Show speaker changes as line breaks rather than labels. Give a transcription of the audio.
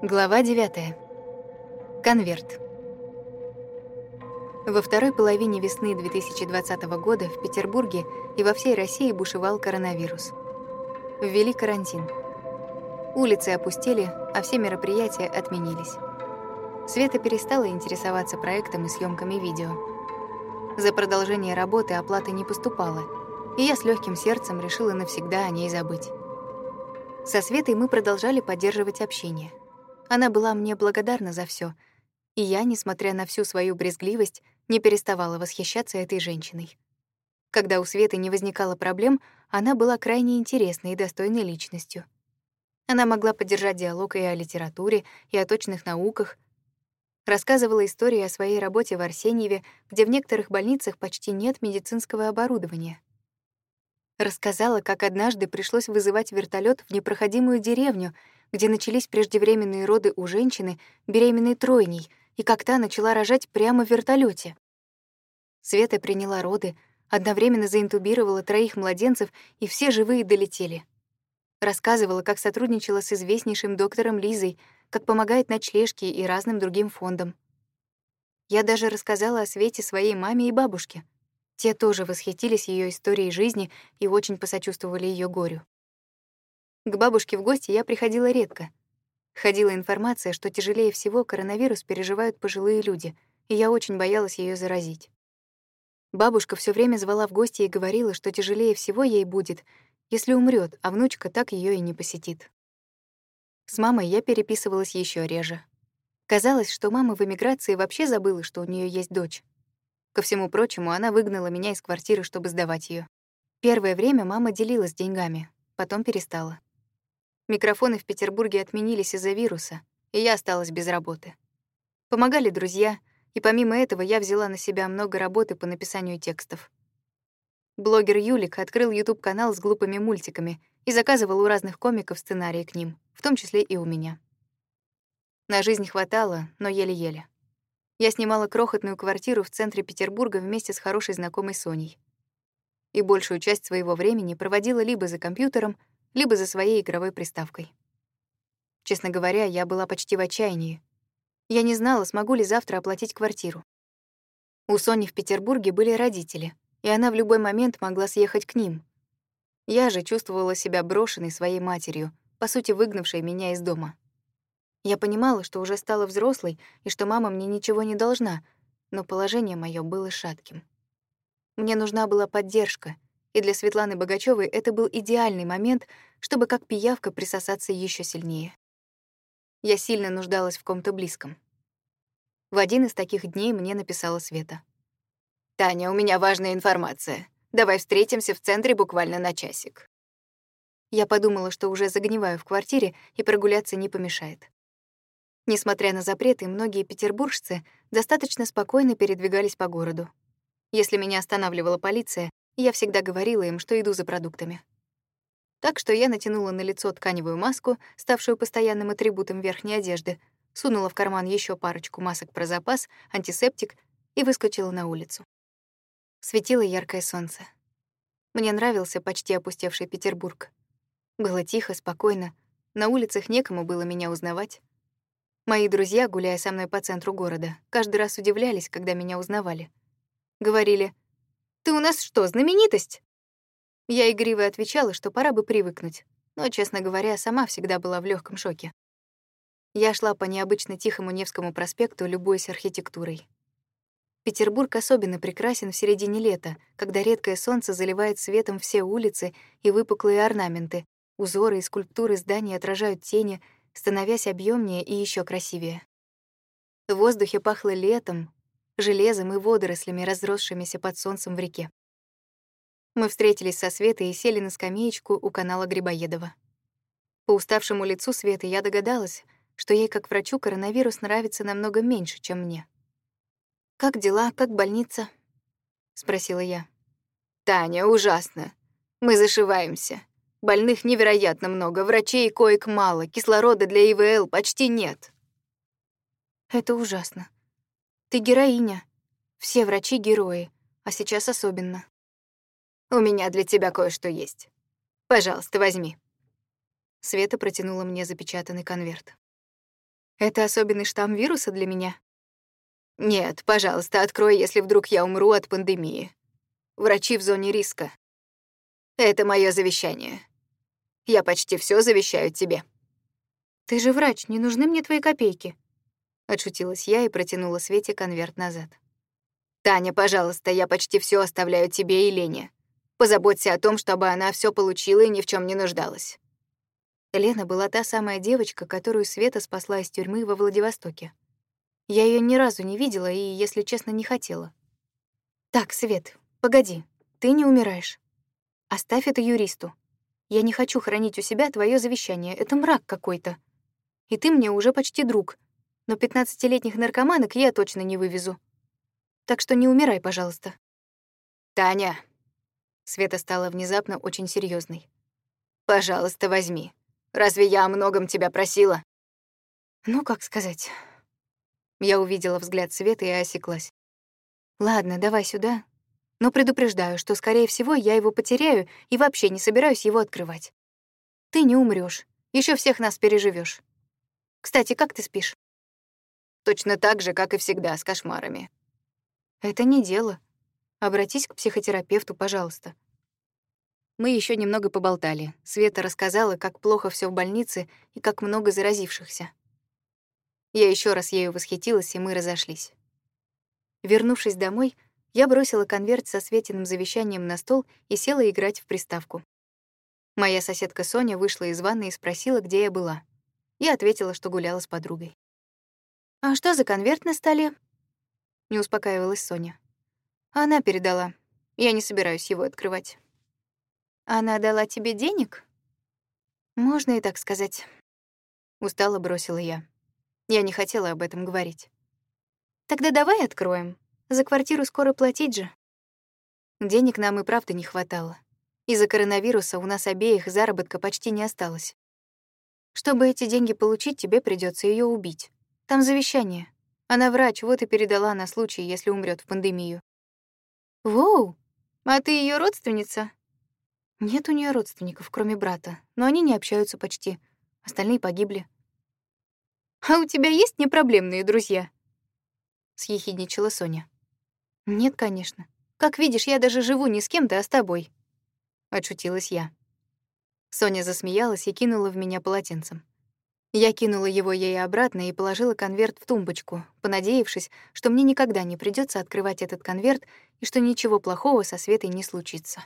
Глава 9. Конверт. Во второй половине весны 2020 года в Петербурге и во всей России бушевал коронавирус. Ввели карантин. Улицы опустели, а все мероприятия отменились. Света перестала интересоваться проектом и съемками видео. За продолжение работы оплаты не поступало, и я с легким сердцем решила навсегда о ней забыть. Со Светой мы продолжали поддерживать общение. Она была мне благодарна за все, и я, несмотря на всю свою брезгливость, не переставала восхищаться этой женщиной. Когда у Светы не возникало проблем, она была крайне интересной и достойной личностью. Она могла поддержать диалог и о литературе, и о точных науках, рассказывала истории о своей работе в Арсеньеве, где в некоторых больницах почти нет медицинского оборудования. Рассказала, как однажды пришлось вызывать вертолет в непроходимую деревню, где начались преждевременные роды у женщины, беременной тройней, и как та начала рожать прямо в вертолете. Света приняла роды, одновременно заинтубировала троих младенцев, и все живые долетели. Рассказывала, как сотрудничала с известнейшим доктором Лизой, как помогает ночлежке и разным другим фондам. Я даже рассказала о Свете своей маме и бабушке. Те тоже восхитились ее историей жизни и очень посочувствовали ее горю. К бабушке в гости я приходила редко. Ходила информация, что тяжелее всего коронавирус переживают пожилые люди, и я очень боялась ее заразить. Бабушка все время звала в гости и говорила, что тяжелее всего ей будет, если умрет, а внучка так ее и не посетит. С мамой я переписывалась еще реже. Казалось, что мама в эмиграции вообще забыла, что у нее есть дочь. Ко всему прочему, она выгнала меня из квартиры, чтобы сдавать ее. Первое время мама делилась деньгами, потом перестала. Микрофоны в Петербурге отменились из-за вируса, и я осталась без работы. Помогали друзья, и помимо этого я взяла на себя много работы по написанию текстов. Блогер Юлик открыл YouTube-канал с глупыми мультиками и заказывал у разных комиков сценарии к ним, в том числе и у меня. На жизнь хватало, но еле-еле. Я снимала крохотную квартиру в центре Петербурга вместе с хорошей знакомой Соней. И большую часть своего времени проводила либо за компьютером, либо за своей игровой приставкой. Честно говоря, я была почти в отчаянии. Я не знала, смогу ли завтра оплатить квартиру. У Сони в Петербурге были родители, и она в любой момент могла съехать к ним. Я же чувствовала себя брошенной своей матерью, по сути, выгнавшей меня из дома. Я понимала, что уже стала взрослой и что мама мне ничего не должна, но положение мое было шатким. Мне нужна была поддержка — и для Светланы Богачёвой это был идеальный момент, чтобы как пиявка присосаться еще сильнее. Я сильно нуждалась в ком-то близком. В один из таких дней мне написала Света. «Таня, у меня важная информация. Давай встретимся в центре буквально на часик». Я подумала, что уже загниваю в квартире, и прогуляться не помешает. Несмотря на запреты, многие петербуржцы достаточно спокойно передвигались по городу. Если меня останавливала полиция, я всегда говорила им, что иду за продуктами. Так что я натянула на лицо тканевую маску, ставшую постоянным атрибутом верхней одежды, сунула в карман еще парочку масок про запас, антисептик и выскочила на улицу. Светило яркое солнце. Мне нравился почти опустевший Петербург. Было тихо, спокойно, на улицах некому было меня узнавать. Мои друзья, гуляя со мной по центру города, каждый раз удивлялись, когда меня узнавали. Говорили — ты у нас что, знаменитость?» Я игриво отвечала, что пора бы привыкнуть, но, честно говоря, сама всегда была в легком шоке. Я шла по необычно тихому Невскому проспекту, любуясь архитектурой. Петербург особенно прекрасен в середине лета, когда редкое солнце заливает светом все улицы и выпуклые орнаменты, узоры и скульптуры зданий отражают тени, становясь объемнее и еще красивее. В воздухе пахло летом, железом и водорослями, разросшимися под солнцем в реке. Мы встретились со Светой и сели на скамеечку у канала Грибоедова. По уставшему лицу Светы я догадалась, что ей, как врачу, коронавирус нравится намного меньше, чем мне. «Как дела? Как больница?» — спросила я. «Таня, ужасно. Мы зашиваемся. Больных невероятно много, врачей коек мало, кислорода для ИВЛ почти нет». «Это ужасно. Ты героиня. Все врачи — герои, а сейчас особенно. У меня для тебя кое-что есть. Пожалуйста, возьми. Света протянула мне запечатанный конверт. Это особенный штамм вируса для меня?
Нет, пожалуйста, открой, если вдруг я умру от пандемии. Врачи в зоне риска. Это мое завещание. Я почти все завещаю тебе.
Ты же врач, не нужны мне твои копейки. Отшутилась я и протянула Свете конверт назад.
Таня, пожалуйста, я почти все оставляю тебе и Лене. Позаботься о том, чтобы она все получила и ни в чем не нуждалась.
Лена была та самая девочка, которую Света спасла из тюрьмы во Владивостоке. Я ее ни разу не видела и, если честно, не хотела. Так, Свет, погоди, ты не умираешь. Оставь это юристу. Я не хочу хранить у себя твое завещание, это мрак какой-то. И ты мне уже почти друг, но пятнадцатилетних наркоманок я точно не вывезу. Так что не умирай, пожалуйста.
Таня.
Света стала внезапно очень серьезной.
Пожалуйста, возьми. Разве я о многом тебя просила?
Ну, как сказать. Я увидела взгляд Светы и осеклась. Ладно, давай сюда. Но предупреждаю, что, скорее всего, я его потеряю и вообще не собираюсь его открывать. Ты не умрёшь, ещё всех нас переживёшь. Кстати, как ты спишь?
Точно так же, как и всегда, с кошмарами.
Это не дело. Обратись к психотерапевту, пожалуйста. Мы ещё немного поболтали. Света рассказала, как плохо всё в больнице и как много заразившихся. Я еще раз ею восхитилась, и мы разошлись. Вернувшись домой, я бросила конверт со Светиным завещанием на стол и села играть в приставку. Моя соседка Соня вышла из ванной и спросила, где я была. Я ответила, что гуляла с подругой. «А что за конверт на столе?» Не успокаивалась Соня. Она передала. Я не собираюсь его открывать. Она дала тебе денег? Можно и так сказать. Устало бросила я. Я не хотела об этом говорить. Тогда давай откроем. За квартиру скоро платить же. Денег нам и правда не хватало. Из-за коронавируса у нас обеих заработка почти не осталось. Чтобы эти деньги получить, тебе придется ее убить. Там завещание. Она врач, вот и передала на случай, если умрет в пандемию. Воу! А ты ее родственница? Нет у нее родственников, кроме брата, но они не общаются почти. Остальные погибли. «А у тебя есть непроблемные друзья?» — съехидничала Соня. «Нет, конечно. Как видишь, я даже живу не с кем-то, а с тобой», — отшутилась я. Соня засмеялась и кинула в меня полотенцем. Я кинула его ей обратно и положила конверт в тумбочку, понадеявшись, что мне никогда не придется открывать этот конверт и что ничего плохого со Светой не случится.